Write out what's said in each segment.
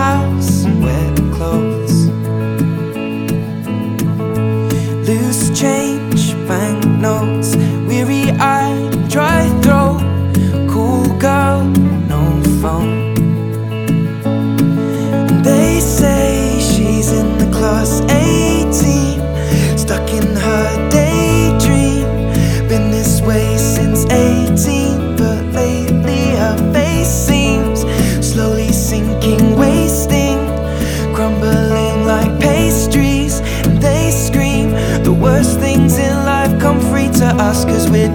House, wet clothes. Loose change,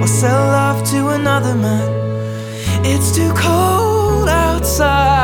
Or sell love to another man. It's too cold outside